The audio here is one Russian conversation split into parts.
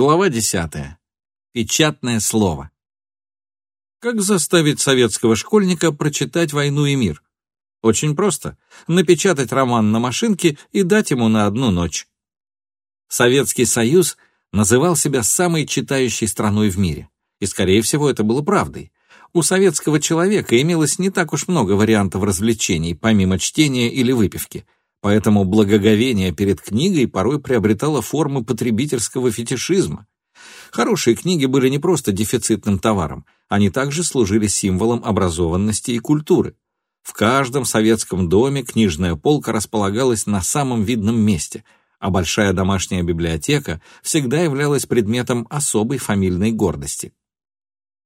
Глава 10. Печатное слово. Как заставить советского школьника прочитать «Войну и мир»? Очень просто. Напечатать роман на машинке и дать ему на одну ночь. Советский Союз называл себя самой читающей страной в мире. И, скорее всего, это было правдой. У советского человека имелось не так уж много вариантов развлечений, помимо чтения или выпивки – Поэтому благоговение перед книгой порой приобретало формы потребительского фетишизма. Хорошие книги были не просто дефицитным товаром, они также служили символом образованности и культуры. В каждом советском доме книжная полка располагалась на самом видном месте, а большая домашняя библиотека всегда являлась предметом особой фамильной гордости.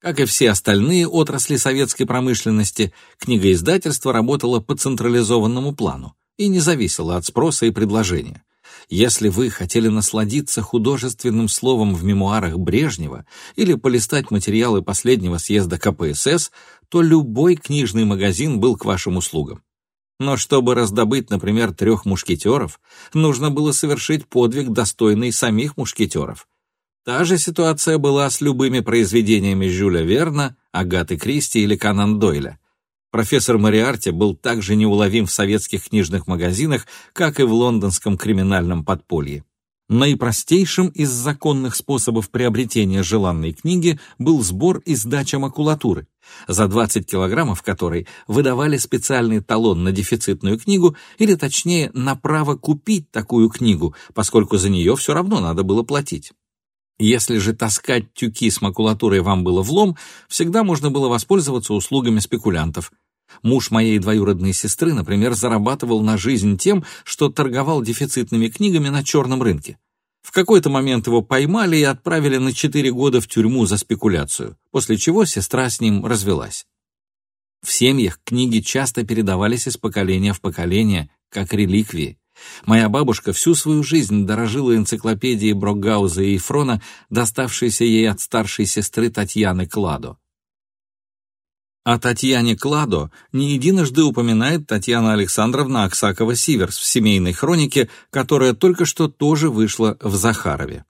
Как и все остальные отрасли советской промышленности, книгоиздательство работало по централизованному плану и не зависело от спроса и предложения. Если вы хотели насладиться художественным словом в мемуарах Брежнева или полистать материалы последнего съезда КПСС, то любой книжный магазин был к вашим услугам. Но чтобы раздобыть, например, трех мушкетеров, нужно было совершить подвиг, достойный самих мушкетеров. Та же ситуация была с любыми произведениями Жюля Верна, Агаты Кристи или Канан Дойля. Профессор Мариарти был так же неуловим в советских книжных магазинах, как и в лондонском криминальном подполье. Наипростейшим из законных способов приобретения желанной книги был сбор и сдача макулатуры, за 20 килограммов которой выдавали специальный талон на дефицитную книгу или, точнее, на право купить такую книгу, поскольку за нее все равно надо было платить. Если же таскать тюки с макулатурой вам было влом, всегда можно было воспользоваться услугами спекулянтов. Муж моей двоюродной сестры, например, зарабатывал на жизнь тем, что торговал дефицитными книгами на черном рынке. В какой-то момент его поймали и отправили на 4 года в тюрьму за спекуляцию, после чего сестра с ним развелась. В семьях книги часто передавались из поколения в поколение, как реликвии. Моя бабушка всю свою жизнь дорожила энциклопедией Брокгауза и Ефрона, доставшейся ей от старшей сестры Татьяны Кладо. О Татьяне Кладо не единожды упоминает Татьяна Александровна Аксакова-Сиверс в семейной хронике, которая только что тоже вышла в Захарове.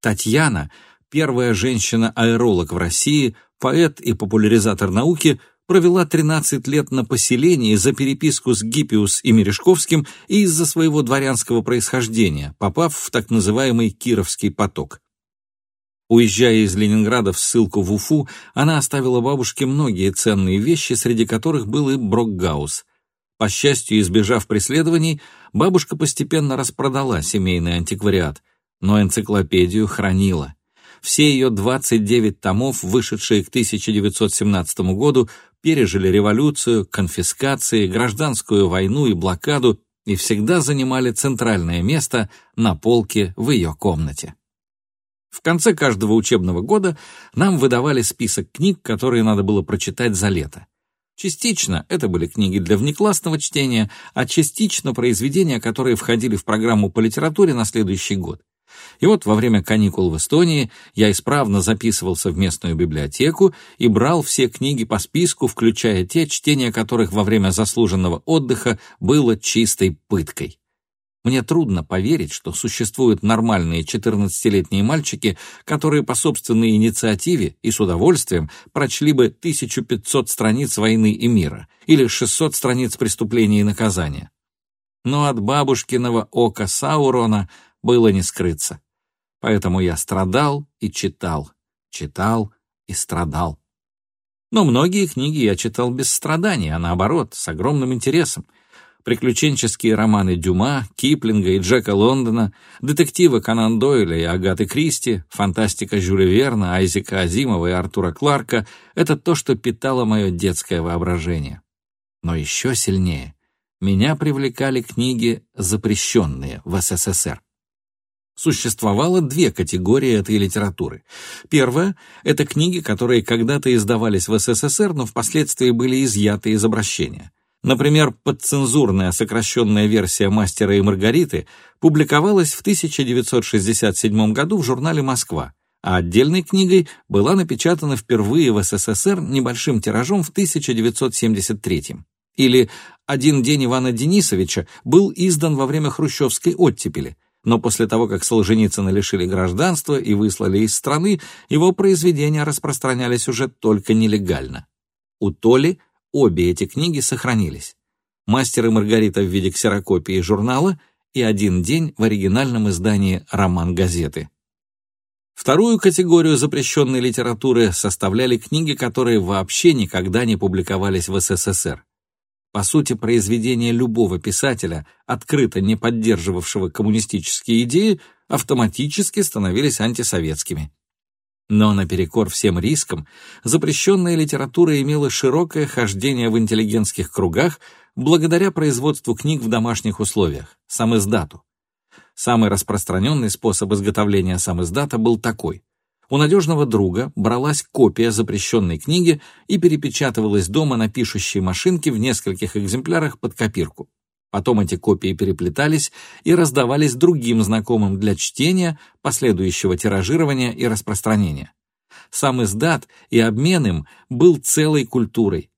Татьяна — первая женщина-аэролог в России, поэт и популяризатор науки, провела 13 лет на поселении за переписку с Гиппиус и Мережковским и из-за своего дворянского происхождения, попав в так называемый Кировский поток. Уезжая из Ленинграда в ссылку в Уфу, она оставила бабушке многие ценные вещи, среди которых был и Брокгаус. По счастью, избежав преследований, бабушка постепенно распродала семейный антиквариат, но энциклопедию хранила. Все ее 29 томов, вышедшие к 1917 году, пережили революцию, конфискации, гражданскую войну и блокаду и всегда занимали центральное место на полке в ее комнате. В конце каждого учебного года нам выдавали список книг, которые надо было прочитать за лето. Частично это были книги для внеклассного чтения, а частично произведения, которые входили в программу по литературе на следующий год. И вот во время каникул в Эстонии я исправно записывался в местную библиотеку и брал все книги по списку, включая те, чтения которых во время заслуженного отдыха было чистой пыткой. Мне трудно поверить, что существуют нормальные 14-летние мальчики, которые по собственной инициативе и с удовольствием прочли бы 1500 страниц «Войны и мира» или 600 страниц «Преступления и наказания». Но от бабушкиного ока Саурона было не скрыться. Поэтому я страдал и читал, читал и страдал. Но многие книги я читал без страданий, а наоборот, с огромным интересом — приключенческие романы Дюма, Киплинга и Джека Лондона, детективы Конан Дойля и Агаты Кристи, фантастика Жюля Верна, Айзека Азимова и Артура Кларка — это то, что питало мое детское воображение. Но еще сильнее меня привлекали книги, запрещенные в СССР. Существовало две категории этой литературы. Первая — это книги, которые когда-то издавались в СССР, но впоследствии были изъяты из обращения — Например, подцензурная сокращенная версия «Мастера и Маргариты» публиковалась в 1967 году в журнале «Москва», а отдельной книгой была напечатана впервые в СССР небольшим тиражом в 1973 Или «Один день Ивана Денисовича» был издан во время хрущевской оттепели. Но после того, как Солженицына лишили гражданства и выслали из страны, его произведения распространялись уже только нелегально. У Толи обе эти книги сохранились. «Мастер и Маргарита» в виде ксерокопии журнала и «Один день» в оригинальном издании «Роман газеты». Вторую категорию запрещенной литературы составляли книги, которые вообще никогда не публиковались в СССР. По сути, произведения любого писателя, открыто не поддерживавшего коммунистические идеи, автоматически становились антисоветскими. Но наперекор всем рискам, запрещенная литература имела широкое хождение в интеллигентских кругах благодаря производству книг в домашних условиях, самиздату. Самый распространенный способ изготовления самиздата был такой. У надежного друга бралась копия запрещенной книги и перепечатывалась дома на пишущей машинке в нескольких экземплярах под копирку. Потом эти копии переплетались и раздавались другим знакомым для чтения, последующего тиражирования и распространения. Сам издат и обмен им был целой культурой.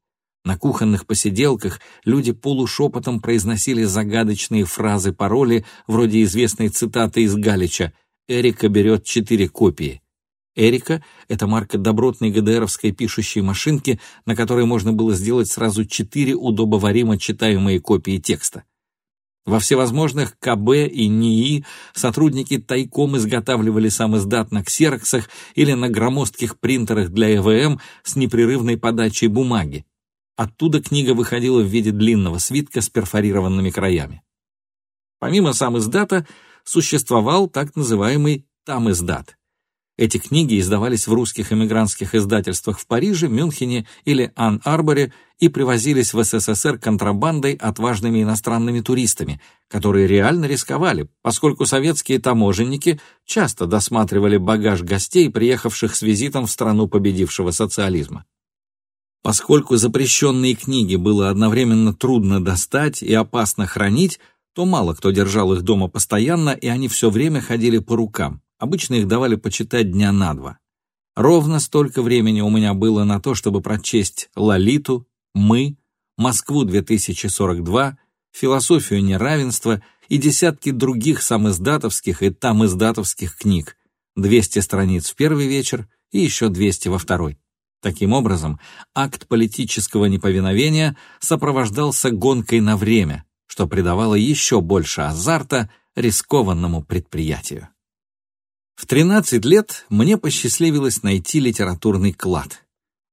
На кухонных посиделках люди полушепотом произносили загадочные фразы-пароли, вроде известной цитаты из Галича «Эрика берет четыре копии». Эрика — это марка добротной ГДРовской пишущей машинки, на которой можно было сделать сразу четыре удобоваримо читаемые копии текста. Во всевозможных КБ и НИИ сотрудники тайком изготавливали сам издат на ксероксах или на громоздких принтерах для ЭВМ с непрерывной подачей бумаги. Оттуда книга выходила в виде длинного свитка с перфорированными краями. Помимо сам издата существовал так называемый там издат эти книги издавались в русских эмигрантских издательствах в Париже, Мюнхене или Ан-Арборе и привозились в СССР контрабандой отважными иностранными туристами, которые реально рисковали, поскольку советские таможенники часто досматривали багаж гостей, приехавших с визитом в страну победившего социализма. Поскольку запрещенные книги было одновременно трудно достать и опасно хранить, то мало кто держал их дома постоянно, и они все время ходили по рукам. Обычно их давали почитать дня на два. Ровно столько времени у меня было на то, чтобы прочесть «Лолиту», «Мы», «Москву-2042», «Философию неравенства» и десятки других самиздатовских и тамиздатовских книг, 200 страниц в первый вечер и еще 200 во второй. Таким образом, акт политического неповиновения сопровождался гонкой на время, что придавало еще больше азарта рискованному предприятию. В 13 лет мне посчастливилось найти литературный клад.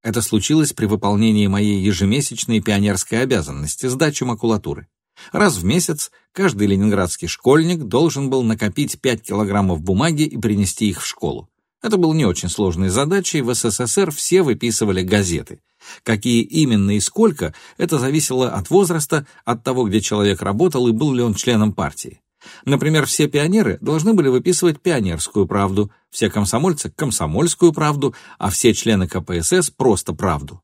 Это случилось при выполнении моей ежемесячной пионерской обязанности – сдачи макулатуры. Раз в месяц каждый ленинградский школьник должен был накопить 5 килограммов бумаги и принести их в школу. Это был не очень сложной задачей, в СССР все выписывали газеты. Какие именно и сколько, это зависело от возраста, от того, где человек работал и был ли он членом партии. Например, все пионеры должны были выписывать пионерскую правду, все комсомольцы — комсомольскую правду, а все члены КПСС — просто правду.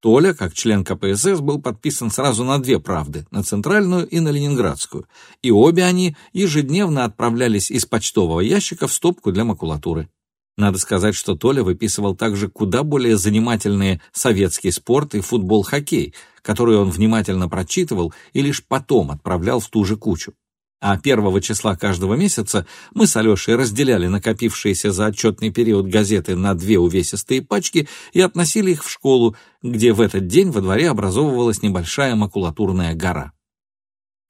Толя, как член КПСС, был подписан сразу на две правды, на центральную и на ленинградскую, и обе они ежедневно отправлялись из почтового ящика в стопку для макулатуры. Надо сказать, что Толя выписывал также куда более занимательные советский спорт и футбол-хоккей, которые он внимательно прочитывал и лишь потом отправлял в ту же кучу а первого числа каждого месяца мы с Алешей разделяли накопившиеся за отчетный период газеты на две увесистые пачки и относили их в школу, где в этот день во дворе образовывалась небольшая макулатурная гора.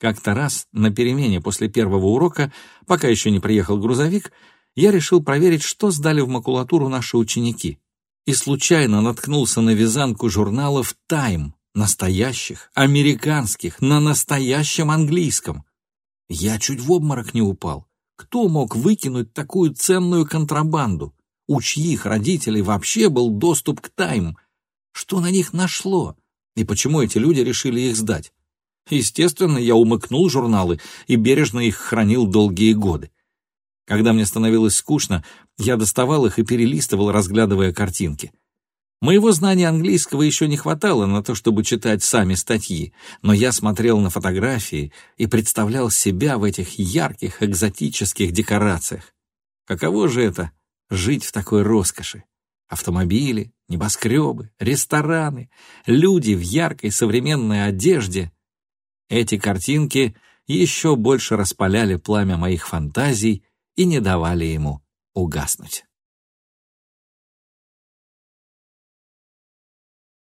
Как-то раз на перемене после первого урока, пока еще не приехал грузовик, я решил проверить, что сдали в макулатуру наши ученики, и случайно наткнулся на вязанку журналов «Тайм», настоящих, американских, на настоящем английском. Я чуть в обморок не упал. Кто мог выкинуть такую ценную контрабанду? У чьих родителей вообще был доступ к тайм? Что на них нашло? И почему эти люди решили их сдать? Естественно, я умыкнул журналы и бережно их хранил долгие годы. Когда мне становилось скучно, я доставал их и перелистывал, разглядывая картинки. Моего знания английского еще не хватало на то, чтобы читать сами статьи, но я смотрел на фотографии и представлял себя в этих ярких экзотических декорациях. Каково же это — жить в такой роскоши? Автомобили, небоскребы, рестораны, люди в яркой современной одежде. Эти картинки еще больше распаляли пламя моих фантазий и не давали ему угаснуть.